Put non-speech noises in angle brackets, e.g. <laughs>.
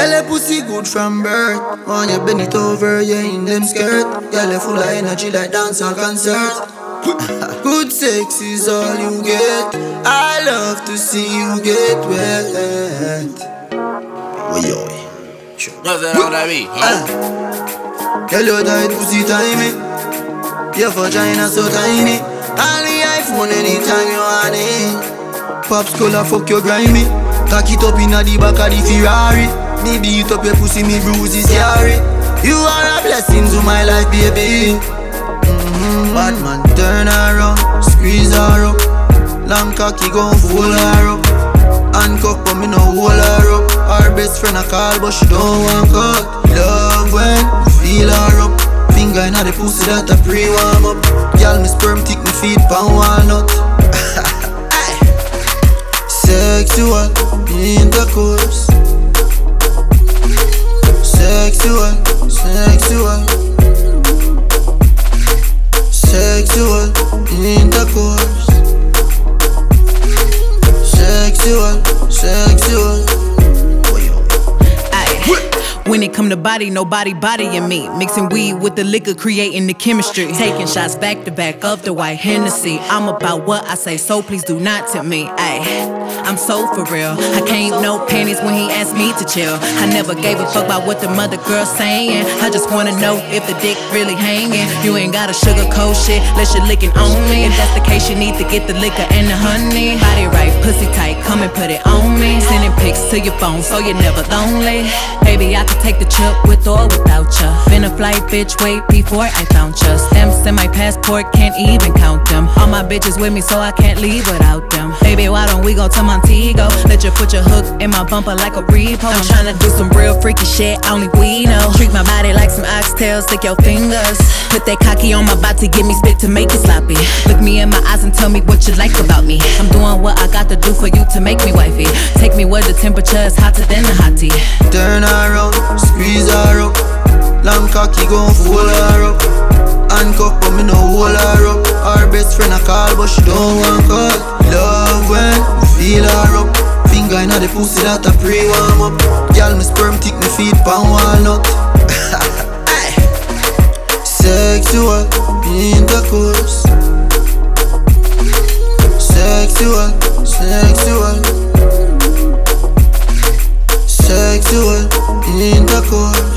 Girl, your pussy good from birth. When you bend it over, you in them skirt. Girl, you full of energy like dance or concert. <laughs> good sex is all you get. I love to see you get wet. Oi, oi. Sure. Nothing on that beat. Ah. Girl, your tight pussy tiny. Your vagina so tiny. On the iPhone anytime you want it. Pops color fuck your grimy. Cock it up inna the back of the Ferrari. Me beat up your pussy, me bruises carry. You are a blessing to my life, baby. Mm-hmm. Bad man, turn around, squeeze her up. Long cocky gon' fool her up. Handcuff, but me no hold her up. Our best friend a call, but she don't want cut. Love when you feel her up. Finger inna the pussy that a pre warm up. Girl, me sperm tick me feet pan walnut. Sexual intercourse. Sexual, sexual. Sexual intercourse. Sexual, sexual. When it come to body, nobody bodying me. Mixing weed with the liquor, creating the chemistry. Taking shots back to back of the white Hennessy. I'm about what I say, so please do not tempt me. Aye. I'm so for real. I can't no panties when he asked me to chill. I never gave a fuck about what the mother girl saying. I just wanna know if the dick really hanging. You ain't gotta sugarcoat shit, let you licking on me. If that's the case, you need to get the liquor and the honey. Body right, pussy tight, come and put it on me. Sending pics to your phone so you're never lonely. Baby, I take the trip with or without ya. Been a flight, bitch, wait before I found ya. Stamps in my passport, can't even count them. All my bitches with me, so I can't leave without them. Baby, why don't we go to Montego? Let you put your hook in my bumper like a repo. I'm tryna do some real freaky shit, only we know. Treat my body like some oxtails, stick your fingers. Put that cocky on my body, give me spit to make it sloppy. Look me in my eyes and tell me what you like about me. I'm doing what I got to do for you to make me wifey. Take me where the temperature is hotter than a hottie. Turn around, squeeze her up. Long cocky gon' fool her up. Handcuff, but me no hold her up. Our best friend a call, but she don't want cut. The pussy that a pre warm up. Girl, me sperm tick me feet pan walnut. <laughs> Sexual intercourse. Sexual, sexual. Sexual intercourse.